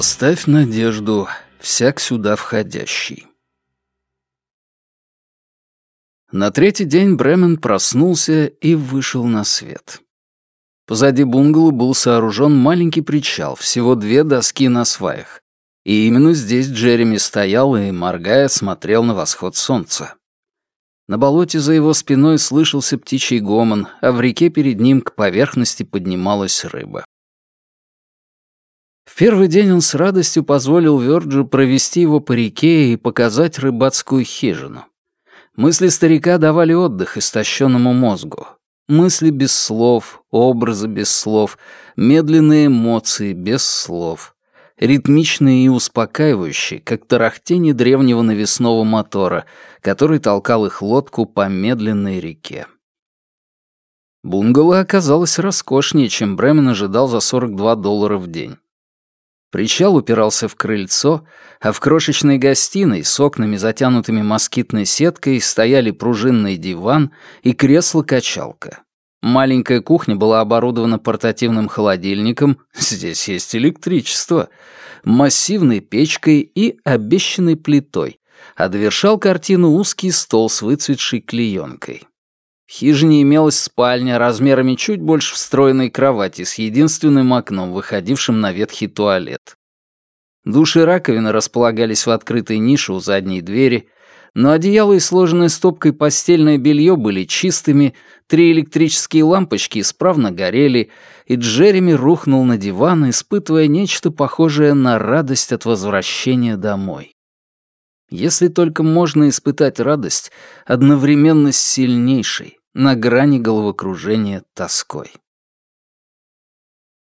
Оставь надежду, всяк сюда входящий. На третий день Бремен проснулся и вышел на свет. Позади бунгало был сооружен маленький причал, всего две доски на сваях. И именно здесь Джереми стоял и, моргая, смотрел на восход солнца. На болоте за его спиной слышался птичий гомон, а в реке перед ним к поверхности поднималась рыба. В первый день он с радостью позволил Вёрджу провести его по реке и показать рыбацкую хижину. Мысли старика давали отдых истощенному мозгу. Мысли без слов, образы без слов, медленные эмоции без слов. Ритмичные и успокаивающие, как тарахтение древнего навесного мотора, который толкал их лодку по медленной реке. Бунгало оказалось роскошнее, чем Бремен ожидал за 42 доллара в день. Причал упирался в крыльцо, а в крошечной гостиной с окнами, затянутыми москитной сеткой, стояли пружинный диван и кресло-качалка. Маленькая кухня была оборудована портативным холодильником, здесь есть электричество, массивной печкой и обещанной плитой, а довершал картину узкий стол с выцветшей клеенкой. В хижине имелась спальня размерами чуть больше встроенной кровати с единственным окном, выходившим на ветхий туалет. Душ и раковина располагались в открытой нише у задней двери, но одеяло и сложенное стопкой постельное белье были чистыми, три электрические лампочки исправно горели, и Джереми рухнул на диван, испытывая нечто похожее на радость от возвращения домой. Если только можно испытать радость одновременно с сильнейшей, на грани головокружения тоской.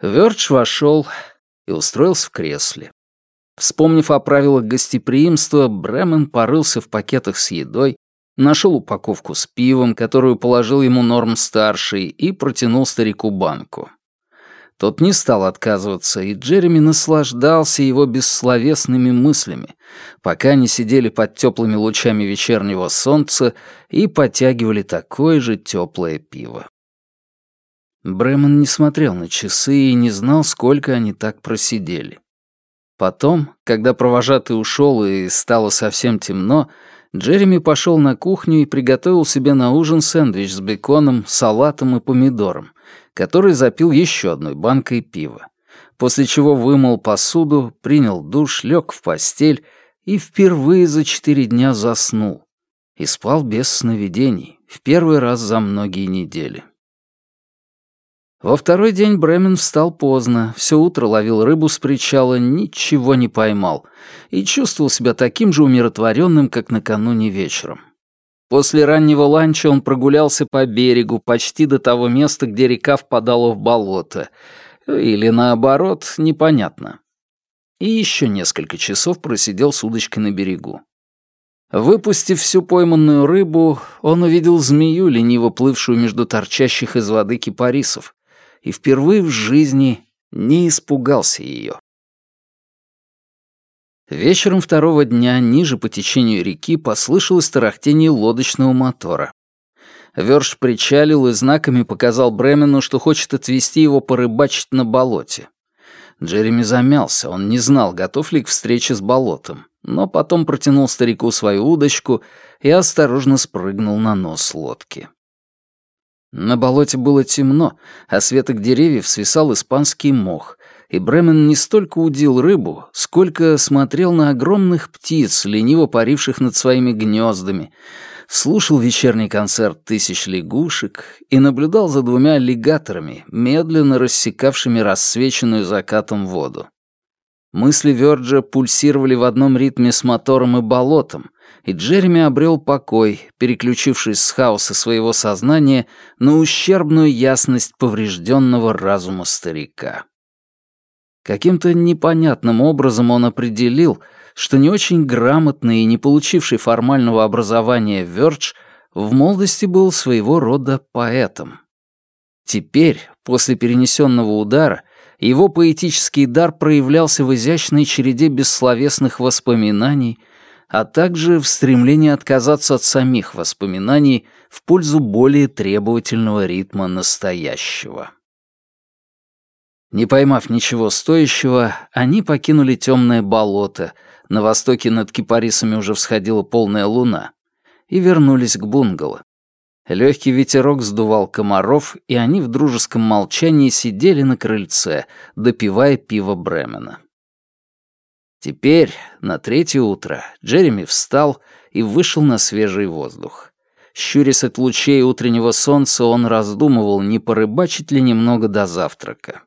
Вёрдж вошел и устроился в кресле. Вспомнив о правилах гостеприимства, Бремен порылся в пакетах с едой, нашел упаковку с пивом, которую положил ему Норм-старший, и протянул старику банку. Тот не стал отказываться, и Джереми наслаждался его бессловесными мыслями, пока они сидели под теплыми лучами вечернего солнца и потягивали такое же теплое пиво. Бремен не смотрел на часы и не знал, сколько они так просидели. Потом, когда провожатый ушел и стало совсем темно, Джереми пошел на кухню и приготовил себе на ужин сэндвич с беконом, салатом и помидором, который запил еще одной банкой пива. После чего вымыл посуду, принял душ, лег в постель и впервые за четыре дня заснул. И спал без сновидений, в первый раз за многие недели. Во второй день Бремен встал поздно, все утро ловил рыбу с причала, ничего не поймал и чувствовал себя таким же умиротворенным, как накануне вечером. После раннего ланча он прогулялся по берегу почти до того места, где река впадала в болото. Или наоборот, непонятно. И еще несколько часов просидел с удочкой на берегу. Выпустив всю пойманную рыбу, он увидел змею, лениво плывшую между торчащих из воды кипарисов, и впервые в жизни не испугался ее. Вечером второго дня ниже по течению реки послышалось тарахтение лодочного мотора. Вёрш причалил и знаками показал Бремену, что хочет отвезти его порыбачить на болоте. Джереми замялся, он не знал, готов ли к встрече с болотом, но потом протянул старику свою удочку и осторожно спрыгнул на нос лодки. На болоте было темно, а с веток деревьев свисал испанский мох, и Бремен не столько удил рыбу, сколько смотрел на огромных птиц, лениво паривших над своими гнездами, слушал вечерний концерт тысяч лягушек и наблюдал за двумя аллигаторами, медленно рассекавшими рассвеченную закатом воду. Мысли Вёрджа пульсировали в одном ритме с мотором и болотом, и Джереми обрел покой, переключившись с хаоса своего сознания на ущербную ясность поврежденного разума старика. Каким-то непонятным образом он определил, что не очень грамотный и не получивший формального образования Вёрдж в молодости был своего рода поэтом. Теперь, после перенесенного удара, его поэтический дар проявлялся в изящной череде бессловесных воспоминаний, а также в стремлении отказаться от самих воспоминаний в пользу более требовательного ритма настоящего. Не поймав ничего стоящего, они покинули темное болото, на востоке над кипарисами уже всходила полная луна, и вернулись к бунгало. Легкий ветерок сдувал комаров, и они в дружеском молчании сидели на крыльце, допивая пиво Бремена. Теперь, на третье утро, Джереми встал и вышел на свежий воздух. Щурясь от лучей утреннего солнца, он раздумывал, не порыбачить ли немного до завтрака.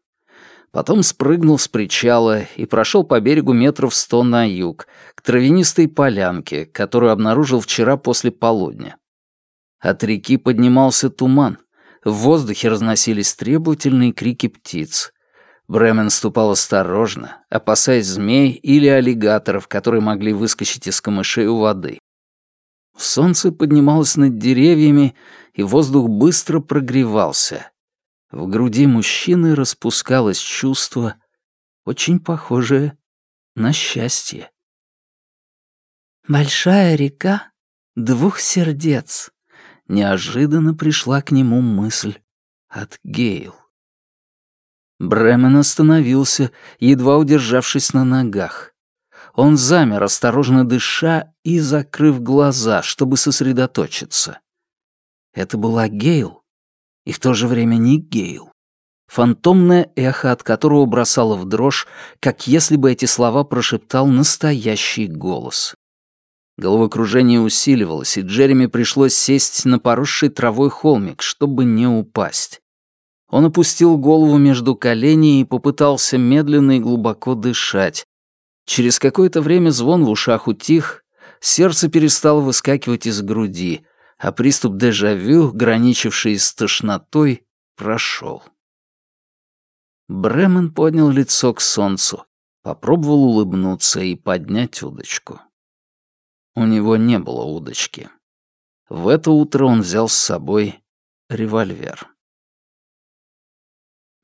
Потом спрыгнул с причала и прошел по берегу метров сто на юг, к травянистой полянке, которую обнаружил вчера после полудня. От реки поднимался туман. В воздухе разносились требовательные крики птиц. Бремен ступал осторожно, опасаясь змей или аллигаторов, которые могли выскочить из камышей у воды. Солнце поднималось над деревьями, и воздух быстро прогревался. В груди мужчины распускалось чувство, очень похожее на счастье. «Большая река двух сердец», — неожиданно пришла к нему мысль от Гейл. Бремен остановился, едва удержавшись на ногах. Он замер, осторожно дыша и закрыв глаза, чтобы сосредоточиться. Это была Гейл, и в то же время не Гейл. Фантомное эхо, от которого бросало в дрожь, как если бы эти слова прошептал настоящий голос. Головокружение усиливалось, и Джереми пришлось сесть на поросший травой холмик, чтобы не упасть. Он опустил голову между коленей и попытался медленно и глубоко дышать, Через какое-то время звон в ушах утих, сердце перестало выскакивать из груди, а приступ дежавю, граничивший с тошнотой, прошел. Бремен поднял лицо к солнцу, попробовал улыбнуться и поднять удочку. У него не было удочки. В это утро он взял с собой револьвер.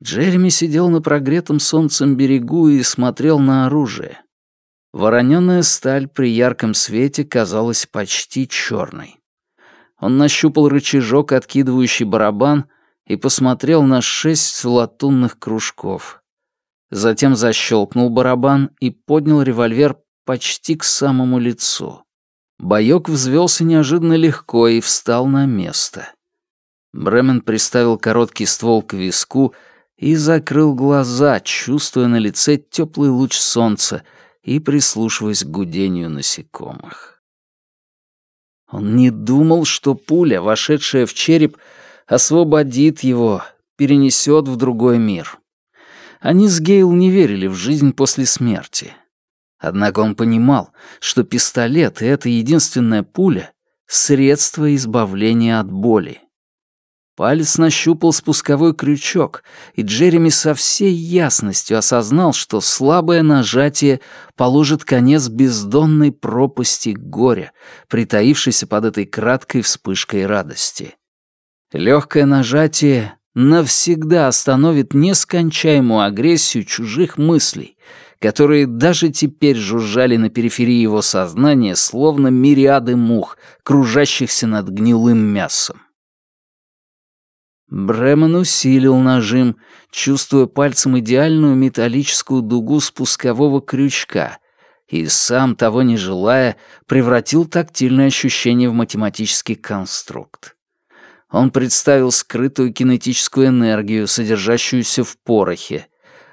Джереми сидел на прогретом солнцем берегу и смотрел на оружие. Вороненая сталь при ярком свете казалась почти черной. Он нащупал рычажок, откидывающий барабан, и посмотрел на шесть латунных кружков. Затем защелкнул барабан и поднял револьвер почти к самому лицу. Боёк взвелся неожиданно легко и встал на место. Бремен приставил короткий ствол к виску и закрыл глаза, чувствуя на лице теплый луч солнца, и прислушиваясь к гудению насекомых. Он не думал, что пуля, вошедшая в череп, освободит его, перенесет в другой мир. Они с Гейл не верили в жизнь после смерти. Однако он понимал, что пистолет и эта единственная пуля — средство избавления от боли. Палец нащупал спусковой крючок, и Джереми со всей ясностью осознал, что слабое нажатие положит конец бездонной пропасти горя, притаившейся под этой краткой вспышкой радости. Легкое нажатие навсегда остановит нескончаемую агрессию чужих мыслей, которые даже теперь жужжали на периферии его сознания, словно мириады мух, кружащихся над гнилым мясом. Бремен усилил нажим, чувствуя пальцем идеальную металлическую дугу спускового крючка, и сам, того не желая, превратил тактильное ощущение в математический конструкт. Он представил скрытую кинетическую энергию, содержащуюся в порохе,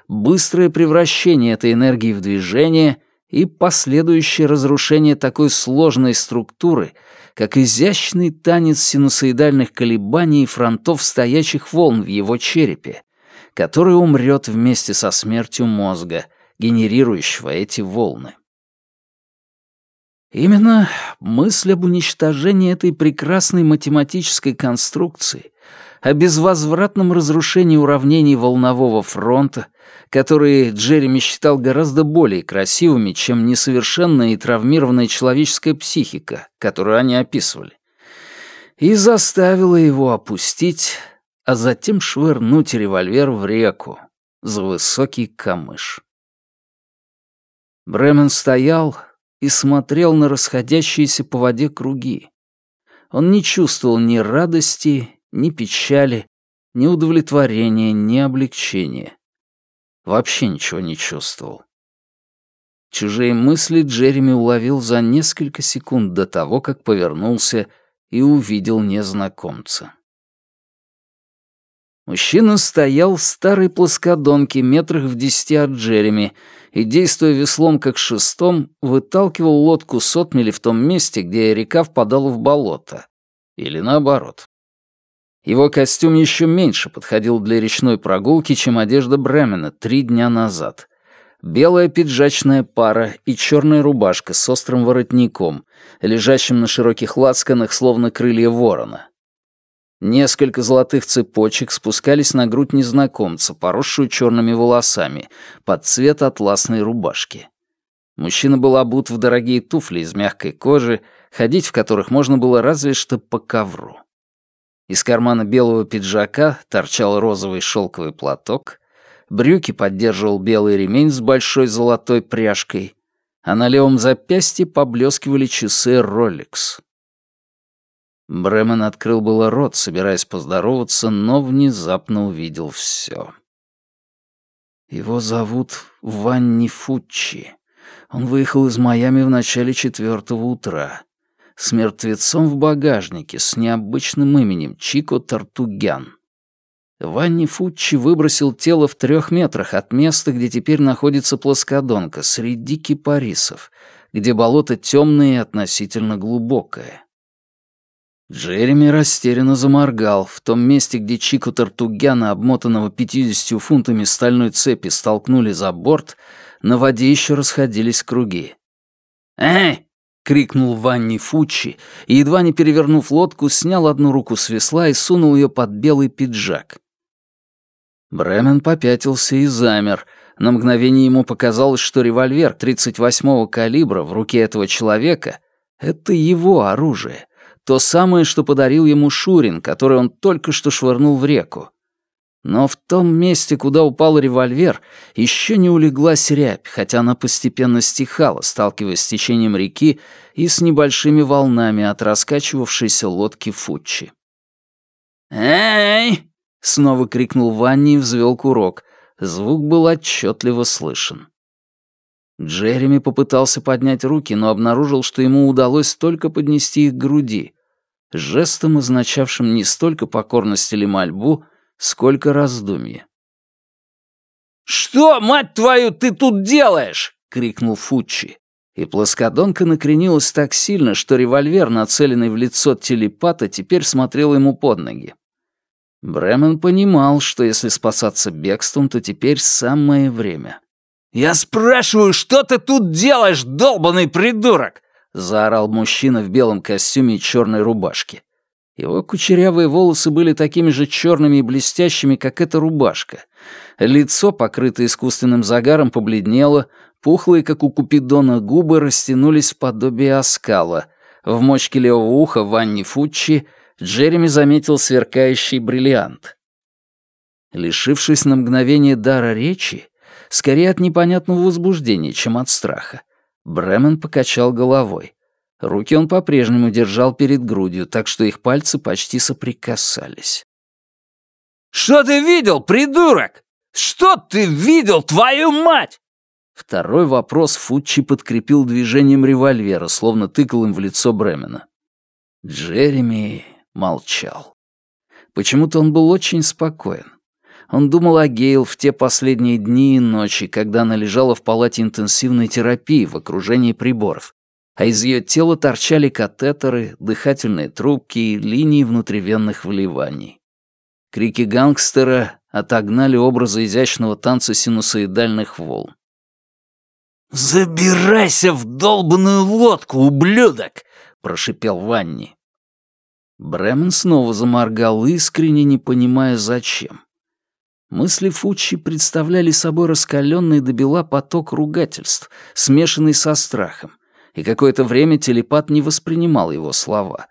быстрое превращение этой энергии в движение и последующее разрушение такой сложной структуры — как изящный танец синусоидальных колебаний и фронтов стоячих волн в его черепе, который умрет вместе со смертью мозга, генерирующего эти волны. Именно мысль об уничтожении этой прекрасной математической конструкции, о безвозвратном разрушении уравнений волнового фронта, которые Джереми считал гораздо более красивыми, чем несовершенная и травмированная человеческая психика, которую они описывали, и заставила его опустить, а затем швырнуть револьвер в реку за высокий камыш. Бремен стоял и смотрел на расходящиеся по воде круги. Он не чувствовал ни радости, ни печали, ни удовлетворения, ни облегчения. Вообще ничего не чувствовал. Чужие мысли Джереми уловил за несколько секунд до того, как повернулся и увидел незнакомца. Мужчина стоял в старой плоскодонке метрах в десяти от Джереми и, действуя веслом как шестом, выталкивал лодку с отмели в том месте, где река впадала в болото. Или наоборот. Его костюм еще меньше подходил для речной прогулки, чем одежда Бремена три дня назад. Белая пиджачная пара и черная рубашка с острым воротником, лежащим на широких лацканах, словно крылья ворона. Несколько золотых цепочек спускались на грудь незнакомца, поросшую черными волосами, под цвет атласной рубашки. Мужчина был обут в дорогие туфли из мягкой кожи, ходить в которых можно было разве что по ковру. Из кармана белого пиджака торчал розовый шелковый платок, брюки поддерживал белый ремень с большой золотой пряжкой, а на левом запястье поблескивали часы Rolex. Бремен открыл было рот, собираясь поздороваться, но внезапно увидел все. Его зовут Ванни Фуччи. Он выехал из Майами в начале четвертого утра. С мертвецом в багажнике, с необычным именем Чико Тартугян. Ванни Фуччи выбросил тело в трех метрах от места, где теперь находится плоскодонка, среди кипарисов, где болото темное и относительно глубокое. Джереми растерянно заморгал. В том месте, где Чику Тартугяна, обмотанного 50 фунтами стальной цепи, столкнули за борт, на воде еще расходились круги. «Эй!» — крикнул Ванни Фучи и, едва не перевернув лодку, снял одну руку с весла и сунул ее под белый пиджак. Бремен попятился и замер. На мгновение ему показалось, что револьвер 38-го калибра в руке этого человека — это его оружие, то самое, что подарил ему Шурин, который он только что швырнул в реку. Но в том месте, куда упал револьвер, еще не улеглась рябь, хотя она постепенно стихала, сталкиваясь с течением реки и с небольшими волнами от раскачивавшейся лодки Фуччи. «Эй!» — снова крикнул Ванни и взвел курок. Звук был отчетливо слышен. Джереми попытался поднять руки, но обнаружил, что ему удалось только поднести их к груди, жестом, означавшим не столько покорность или мольбу, сколько раздумье. «Что, мать твою, ты тут делаешь?» — крикнул Фуччи. И плоскодонка накренилась так сильно, что револьвер, нацеленный в лицо телепата, теперь смотрел ему под ноги. Бремен понимал, что если спасаться бегством, то теперь самое время. «Я спрашиваю, что ты тут делаешь, долбанный придурок?» — заорал мужчина в белом костюме и черной рубашке. Его кучерявые волосы были такими же черными и блестящими, как эта рубашка. Лицо, покрытое искусственным загаром, побледнело, пухлые, как у Купидона, губы растянулись в подобие оскала. В мочке левого уха Ванни Фуччи Джереми заметил сверкающий бриллиант. Лишившись на мгновение дара речи, скорее от непонятного возбуждения, чем от страха. Бремен покачал головой. Руки он по-прежнему держал перед грудью, так что их пальцы почти соприкасались. «Что ты видел, придурок? Что ты видел, твою мать?» Второй вопрос Фуччи подкрепил движением револьвера, словно тыкал им в лицо Бремена. Джереми молчал. Почему-то он был очень спокоен. Он думал о Гейл в те последние дни и ночи, когда она лежала в палате интенсивной терапии в окружении приборов, а из ее тела торчали катетеры, дыхательные трубки и линии внутривенных вливаний. Крики гангстера отогнали образы изящного танца синусоидальных волн. «Забирайся в долбанную лодку, ублюдок!» — прошипел Ванни. Бремен снова заморгал, искренне не понимая, зачем. Мысли Фуччи представляли собой раскаленный до бела поток ругательств, смешанный со страхом, и какое-то время телепат не воспринимал его слова.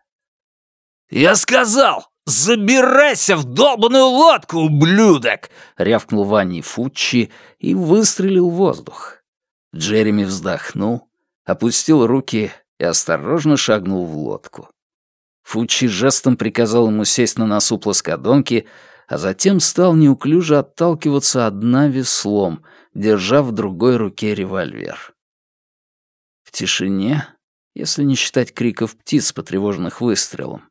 «Я сказал, забирайся в долбаную лодку, ублюдок!» — рявкнул Ванни Фуччи и выстрелил в воздух. Джереми вздохнул, опустил руки и осторожно шагнул в лодку. Фуччи жестом приказал ему сесть на носу плоскодонки, а затем стал неуклюже отталкиваться от дна веслом, держа в другой руке револьвер. В тишине, если не считать криков птиц, потревоженных выстрелом,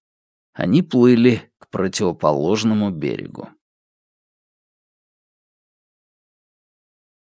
они плыли к противоположному берегу.